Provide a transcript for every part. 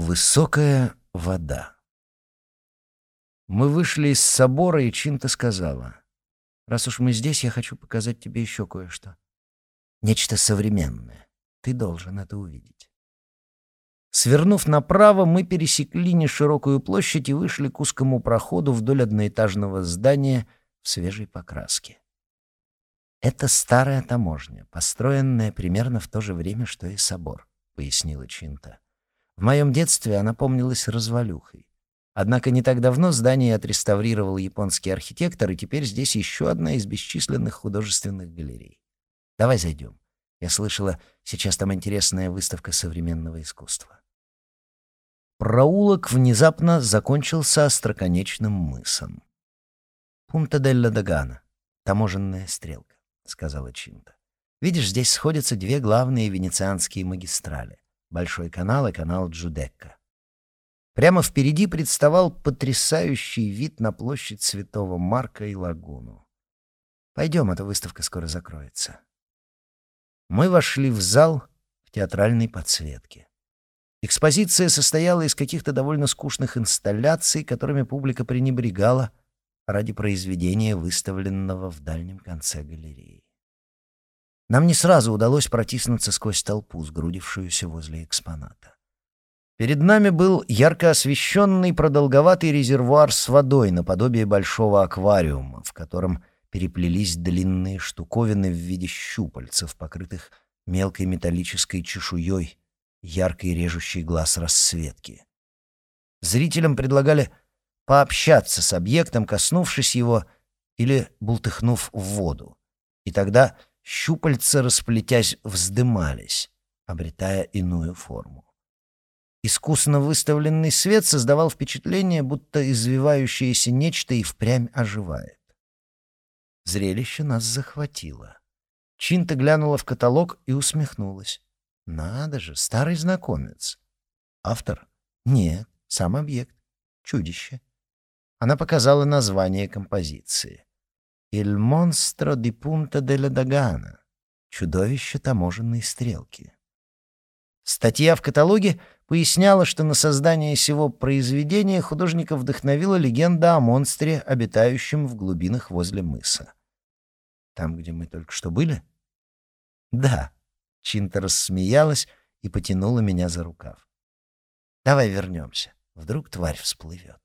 Высокая вода. Мы вышли из собора, и Чинта сказала, «Раз уж мы здесь, я хочу показать тебе еще кое-что. Нечто современное. Ты должен это увидеть». Свернув направо, мы пересекли неширокую площадь и вышли к узкому проходу вдоль одноэтажного здания в свежей покраске. «Это старая таможня, построенная примерно в то же время, что и собор», — пояснила Чинта. В моем детстве она помнилась развалюхой. Однако не так давно здание отреставрировал японский архитектор, и теперь здесь еще одна из бесчисленных художественных галерей. Давай зайдем. Я слышала, сейчас там интересная выставка современного искусства. Проулок внезапно закончился остроконечным мысом. «Пунта делла Дагана, таможенная стрелка», — сказала Чинта. «Видишь, здесь сходятся две главные венецианские магистрали. Большой канал и канал Джудекка. Прямо впереди представал потрясающий вид на площадь Святого Марка и лагуну. Пойдем, эта выставка скоро закроется. Мы вошли в зал в театральной подсветке. Экспозиция состояла из каких-то довольно скучных инсталляций, которыми публика пренебрегала ради произведения, выставленного в дальнем конце галереи. Нам не сразу удалось протиснуться сквозь толпу, сгрудившуюся возле экспоната. Перед нами был ярко освещенный продолговатый резервуар с водой наподобие большого аквариума, в котором переплелись длинные штуковины в виде щупальцев, покрытых мелкой металлической чешуей, яркой режущей глаз расцветки. Зрителям предлагали пообщаться с объектом, коснувшись его или бултыхнув в воду. И тогда щупальца, расплетясь, вздымались, обретая иную форму. Искусно выставленный свет создавал впечатление, будто извивающееся нечто и впрямь оживает. Зрелище нас захватило. Чинта глянула в каталог и усмехнулась. «Надо же, старый знакомец». «Автор?» «Нет, сам объект. Чудище». Она показала название композиции. «Il monstro di Punta della Dagana» — «Чудовище таможенной стрелки». Статья в каталоге поясняла, что на создание сего произведения художника вдохновила легенда о монстре, обитающем в глубинах возле мыса. «Там, где мы только что были?» «Да», — Чинта рассмеялась и потянула меня за рукав. «Давай вернемся. Вдруг тварь всплывет».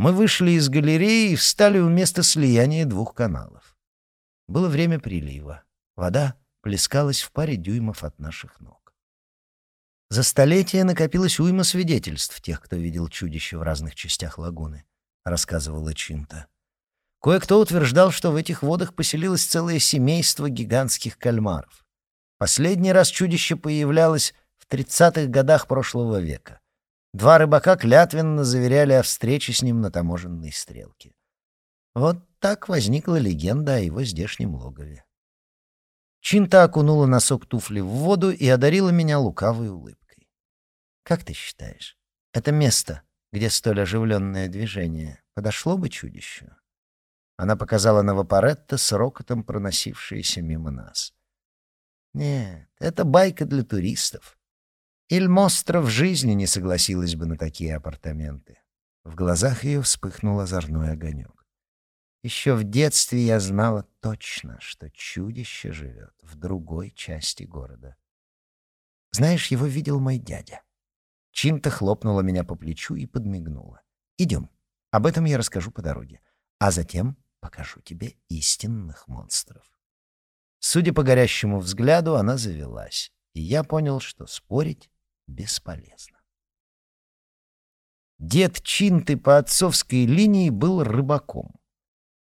Мы вышли из галереи и встали у места слияния двух каналов. Было время прилива. Вода плескалась в паре дюймов от наших ног. За столетия накопилось уйма свидетельств тех, кто видел чудище в разных частях лагуны, — рассказывала Чинта. Кое-кто утверждал, что в этих водах поселилось целое семейство гигантских кальмаров. Последний раз чудище появлялось в 30-х годах прошлого века. Два рыбака клятвенно заверяли о встрече с ним на таможенной стрелке. Вот так возникла легенда о его здешнем логове. Чинта окунула носок туфли в воду и одарила меня лукавой улыбкой. «Как ты считаешь, это место, где столь оживленное движение, подошло бы чудищу?» Она показала на Вапоретто с рокотом, проносившиеся мимо нас. «Нет, это байка для туристов. Ильмостра в жизни не согласилась бы на такие апартаменты. В глазах ее вспыхнул озорной огонек. Еще в детстве я знала точно, что чудище живет в другой части города. Знаешь, его видел мой дядя. Чинта хлопнула меня по плечу и подмигнула. «Идем. Об этом я расскажу по дороге. А затем покажу тебе истинных монстров». Судя по горящему взгляду, она завелась, и я понял, что спорить бесполезно. Дед Чинты по отцовской линии был рыбаком.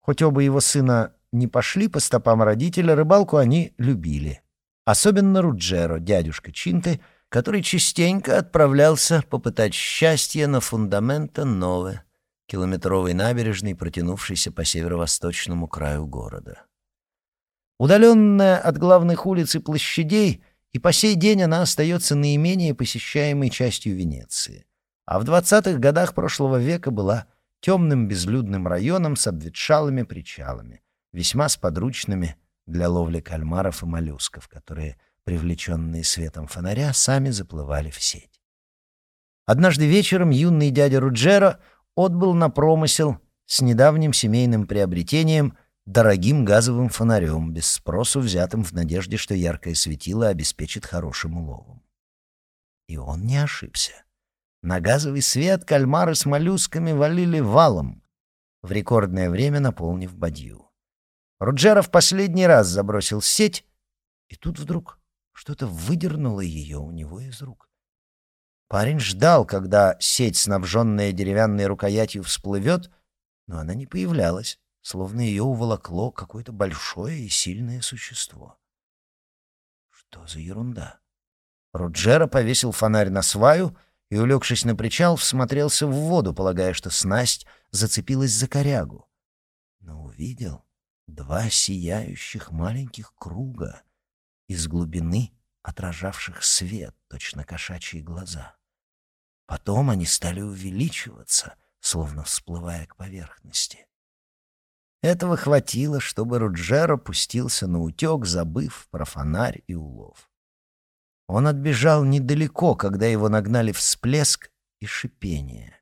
Хоть оба его сына не пошли по стопам родителя, рыбалку они любили. Особенно Руджеро, дядюшка Чинты, который частенько отправлялся попытать счастье на фундамента Нове, километровой набережной, протянувшейся по северо-восточному краю города. Удаленная от главных улиц и площадей — и по сей день она остается наименее посещаемой частью Венеции. А в 20-х годах прошлого века была темным безлюдным районом с обветшалыми причалами, весьма сподручными для ловли кальмаров и моллюсков, которые, привлеченные светом фонаря, сами заплывали в сеть. Однажды вечером юный дядя Руджера отбыл на промысел с недавним семейным приобретением дорогим газовым фонарем, без спросу взятым в надежде, что яркое светило обеспечит хорошим уловом. И он не ошибся. На газовый свет кальмары с моллюсками валили валом, в рекордное время наполнив бадью. Руджера в последний раз забросил сеть, и тут вдруг что-то выдернуло ее у него из рук. Парень ждал, когда сеть, снабженная деревянной рукоятью, всплывет, но она не появлялась, словно ее уволокло какое-то большое и сильное существо. Что за ерунда? Руджера повесил фонарь на сваю — и, улегшись на причал, всмотрелся в воду, полагая, что снасть зацепилась за корягу. Но увидел два сияющих маленьких круга из глубины, отражавших свет, точно кошачьи глаза. Потом они стали увеличиваться, словно всплывая к поверхности. Этого хватило, чтобы Руджеро пустился на утек, забыв про фонарь и улов. Он отбежал недалеко, когда его нагнали всплеск и шипение.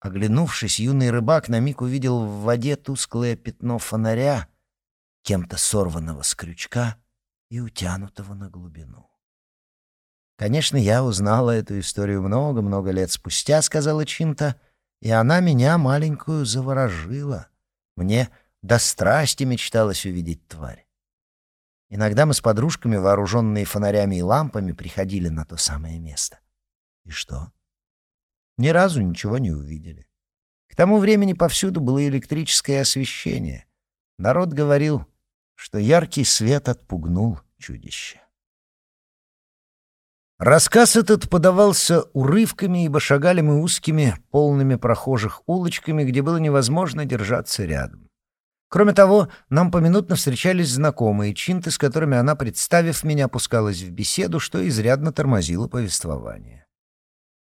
Оглянувшись, юный рыбак на миг увидел в воде тусклое пятно фонаря, кем-то сорванного с крючка и утянутого на глубину. «Конечно, я узнала эту историю много-много лет спустя», — сказала Чинта, «и она меня маленькую заворожила. Мне до страсти мечталось увидеть тварь. Иногда мы с подружками, вооруженные фонарями и лампами, приходили на то самое место. И что? Ни разу ничего не увидели. К тому времени повсюду было электрическое освещение. Народ говорил, что яркий свет отпугнул чудище. Рассказ этот подавался урывками, ибо шагали мы узкими, полными прохожих улочками, где было невозможно держаться рядом. Кроме того, нам поминутно встречались знакомые чинты, с которыми она, представив меня, пускалась в беседу, что изрядно тормозило повествование.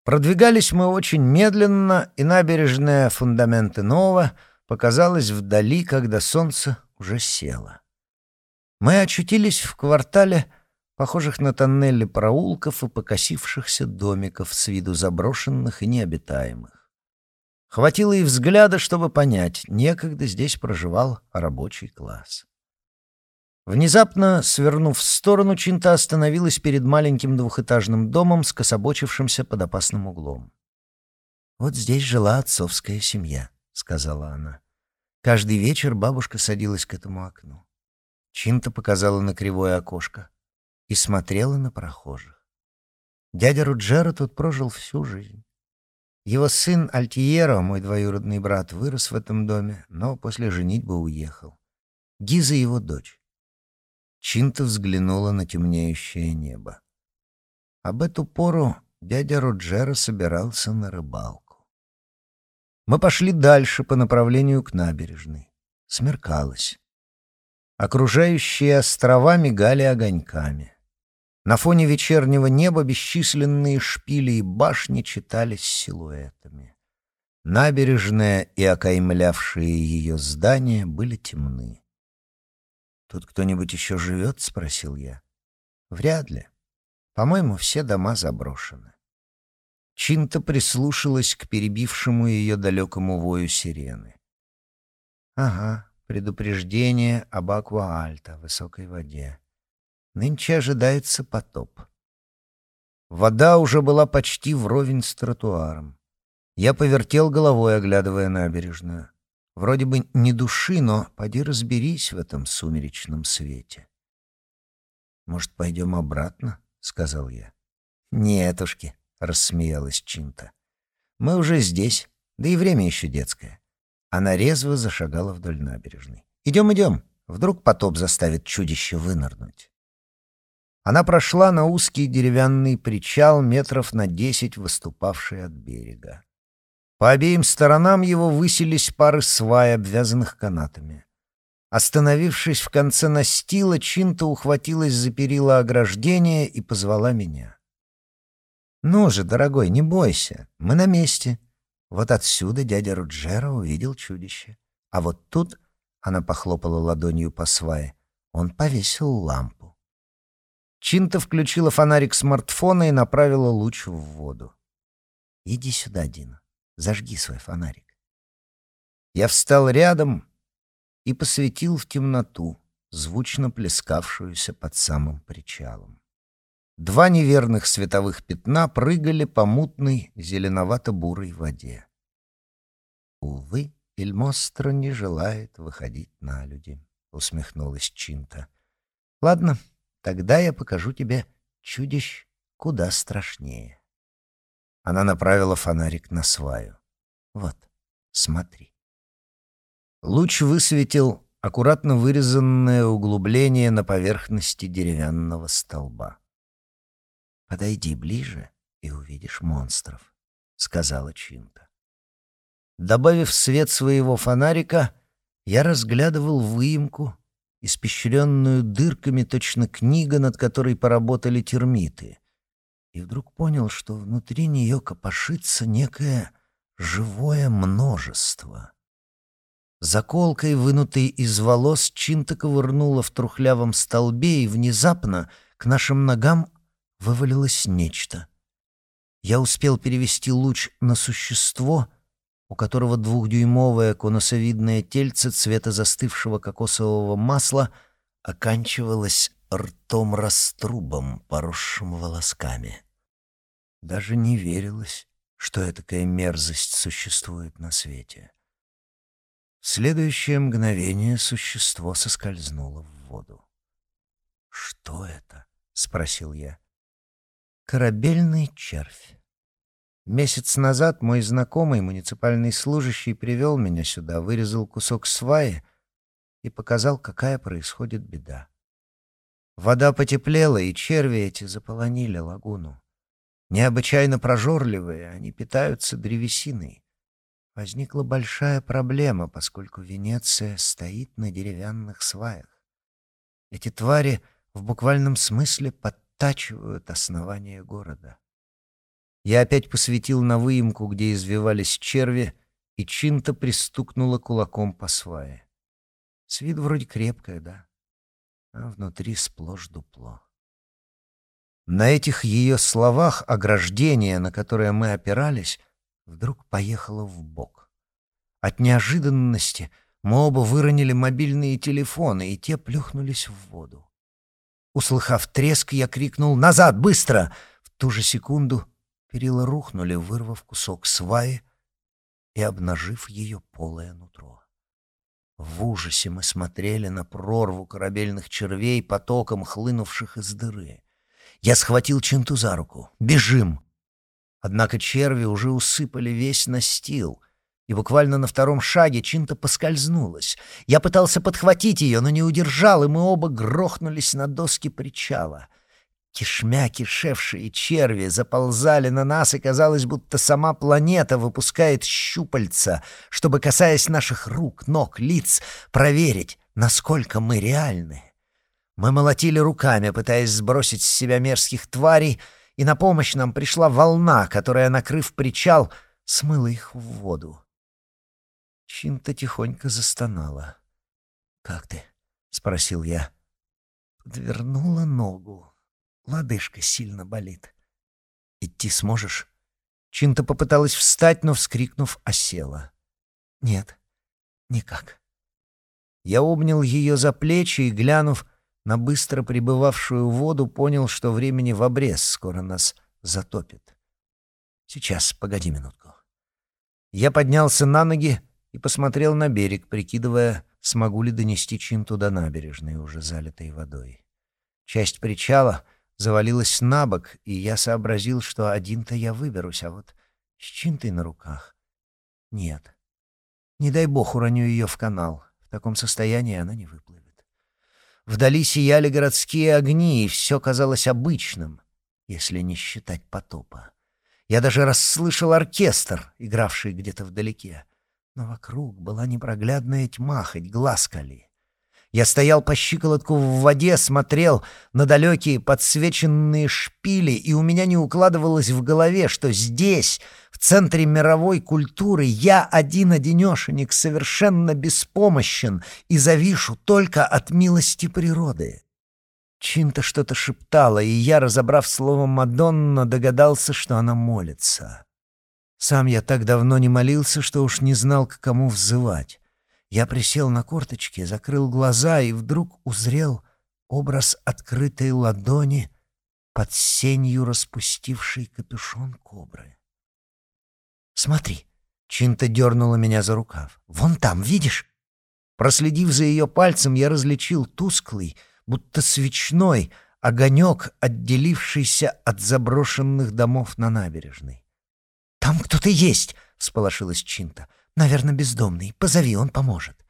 Продвигались мы очень медленно, и набережная Фундаменты Нова показалась вдали, когда солнце уже село. Мы очутились в квартале, похожих на тоннели проулков и покосившихся домиков с виду заброшенных и необитаемых. Хватило и взгляда, чтобы понять, некогда здесь проживал рабочий класс. Внезапно, свернув в сторону, Чинта остановилась перед маленьким двухэтажным домом с кособочившимся под опасным углом. «Вот здесь жила отцовская семья», — сказала она. Каждый вечер бабушка садилась к этому окну. Чинта показала на кривое окошко и смотрела на прохожих. Дядя Руджера тут прожил всю жизнь. Его сын Альтиеро, мой двоюродный брат, вырос в этом доме, но после женитьбы уехал. Гиза его дочь. Чинта взглянула на темнеющее небо. Об эту пору дядя Роджера собирался на рыбалку. Мы пошли дальше по направлению к набережной. Смеркалось. Окружающие острова мигали огоньками. На фоне вечернего неба бесчисленные шпили и башни читались силуэтами. Набережная и окаймлявшие ее здания были темны. «Тут кто-нибудь еще живет?» — спросил я. «Вряд ли. По-моему, все дома заброшены». Чинта прислушалась к перебившему ее далекому вою сирены. «Ага, предупреждение об Акваальта, высокой воде. Нынче ожидается потоп. Вода уже была почти вровень с тротуаром. Я повертел головой, оглядывая набережную. Вроде бы не души, но поди разберись в этом сумеречном свете. «Может, пойдем обратно?» — сказал я. «Нетушки», — рассмеялась Чинта. «Мы уже здесь, да и время еще детское». Она резво зашагала вдоль набережной. «Идем, идем. Вдруг потоп заставит чудище вынырнуть». Она прошла на узкий деревянный причал метров на десять, выступавший от берега. По обеим сторонам его высились пары свай, обвязанных канатами. Остановившись в конце настила, Чинта ухватилась за перила ограждения и позвала меня. «Ну же, дорогой, не бойся, мы на месте». Вот отсюда дядя Руджера увидел чудище. А вот тут, — она похлопала ладонью по свае, — он повесил лампу. Чинта включила фонарик смартфона и направила луч в воду. Иди сюда, Дина. Зажги свой фонарик. Я встал рядом и посветил в темноту, звучно плескавшуюся под самым причалом. Два неверных световых пятна прыгали по мутной зеленовато-бурой воде. Увы, Ильмостро не желает выходить на люди, — усмехнулась Чинта. — Ладно, тогда я покажу тебе чудищ куда страшнее. Она направила фонарик на сваю. Вот, смотри. Луч высветил аккуратно вырезанное углубление на поверхности деревянного столба. «Подойди ближе и увидишь монстров», — сказала Чинта. Добавив свет своего фонарика, я разглядывал выемку, испещренную дырками точно книга, над которой поработали термиты, и вдруг понял, что внутри нее копошится некое живое множество. Заколкой, вынутой из волос, Чинта ковырнула в трухлявом столбе, и внезапно к нашим ногам вывалилось нечто. Я успел перевести луч на существо — у которого двухдюймовое конусовидное тельце цвета застывшего кокосового масла оканчивалось ртом-раструбом, поросшим волосками. Даже не верилось, что такая мерзость существует на свете. В следующее мгновение существо соскользнуло в воду. «Что это?» — спросил я. «Корабельный червь». Месяц назад мой знакомый муниципальный служащий привел меня сюда, вырезал кусок сваи и показал, какая происходит беда. Вода потеплела, и черви эти заполонили лагуну. Необычайно прожорливые, они питаются древесиной. Возникла большая проблема, поскольку Венеция стоит на деревянных сваях. Эти твари в буквальном смысле подтачивают основание города. Я опять посветил на выемку, где извивались черви, и Чинта пристукнула кулаком по свае. С виду вроде крепкая, да? А внутри сплошь дупло. На этих ее словах ограждение, на которое мы опирались, вдруг поехало в бок. От неожиданности мы оба выронили мобильные телефоны, и те плюхнулись в воду. Услыхав треск, я крикнул «Назад, быстро!» В ту же секунду Перила рухнули, вырвав кусок сваи и обнажив ее полое нутро. В ужасе мы смотрели на прорву корабельных червей, потоком хлынувших из дыры. Я схватил Чинту за руку. «Бежим!» Однако черви уже усыпали весь настил, и буквально на втором шаге Чинта поскользнулась. Я пытался подхватить ее, но не удержал, и мы оба грохнулись на доски причала — Кишмя кишевшие черви заползали на нас, и казалось, будто сама планета выпускает щупальца, чтобы, касаясь наших рук, ног, лиц, проверить, насколько мы реальны. Мы молотили руками, пытаясь сбросить с себя мерзких тварей, и на помощь нам пришла волна, которая, накрыв причал, смыла их в воду. Чинта тихонько застонала. «Как ты?» — спросил я. Подвернула ногу. Лодыжка сильно болит. Идти сможешь? Чинта попыталась встать, но, вскрикнув, осела. Нет, никак. Я обнял ее за плечи и, глянув на быстро прибывавшую воду, понял, что времени в обрез, скоро нас затопит. Сейчас, погоди минутку. Я поднялся на ноги и посмотрел на берег, прикидывая, смогу ли донести Чинту до набережной, уже залитой водой. Часть причала — завалилась на бок, и я сообразил, что один-то я выберусь, а вот с чинтой на руках нет. Не дай бог уроню ее в канал. В таком состоянии она не выплывет. Вдали сияли городские огни, и все казалось обычным, если не считать потопа. Я даже расслышал оркестр, игравший где-то вдалеке. Но вокруг была непроглядная тьма, хоть глаз кали. Я стоял по щиколотку в воде, смотрел на далекие подсвеченные шпили, и у меня не укладывалось в голове, что здесь, в центре мировой культуры, я один-одинешенек совершенно беспомощен и завишу только от милости природы. Чинта что-то шептала, и я, разобрав слово «Мадонна», догадался, что она молится. Сам я так давно не молился, что уж не знал, к кому взывать. Я присел на корточки, закрыл глаза и вдруг узрел образ открытой ладони под сенью распустившей капюшон кобры. «Смотри!» — Чинта дернула меня за рукав. «Вон там, видишь?» Проследив за ее пальцем, я различил тусклый, будто свечной, огонек, отделившийся от заброшенных домов на набережной. «Там кто-то есть!» — всполошилась Чинта. «Наверное, бездомный. Позови, он поможет».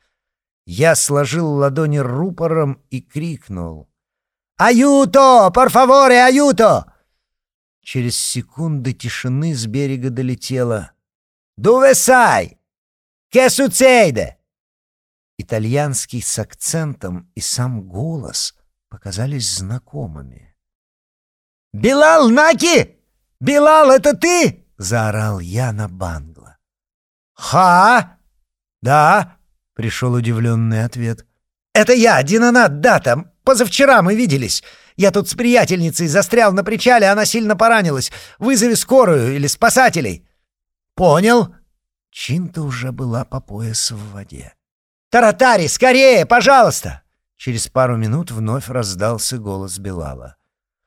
Я сложил ладони рупором и крикнул. «Аюто! Favore, аюто!» Через секунды тишины с берега долетело. «Dove sai? Che succede?» Итальянский с акцентом и сам голос показались знакомыми. «Билал Наки! Билал, это ты?» — заорал я на Бангла. «Ха? Да?» — пришел удивленный ответ. «Это я, Динанат Дата. Позавчера мы виделись. Я тут с приятельницей застрял на причале, она сильно поранилась. Вызови скорую или спасателей». «Понял». Чинта уже была по пояс в воде. «Таратари, скорее, пожалуйста!» Через пару минут вновь раздался голос Белала.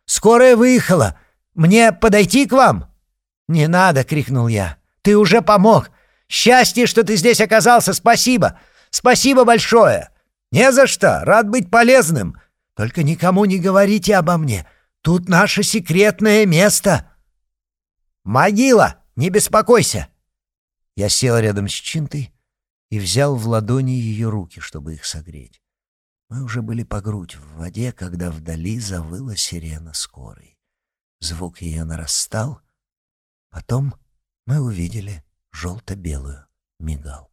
«Скорая выехала! Мне подойти к вам?» «Не надо!» — крикнул я. «Ты уже помог! Счастье, что ты здесь оказался! Спасибо! Спасибо большое!» «Не за что! Рад быть полезным! Только никому не говорите обо мне! Тут наше секретное место!» «Могила! Не беспокойся!» Я сел рядом с Чинтой, и взял в ладони ее руки, чтобы их согреть. Мы уже были по грудь в воде, когда вдали завыла сирена скорой. Звук ее нарастал. Потом мы увидели желто-белую мигалку.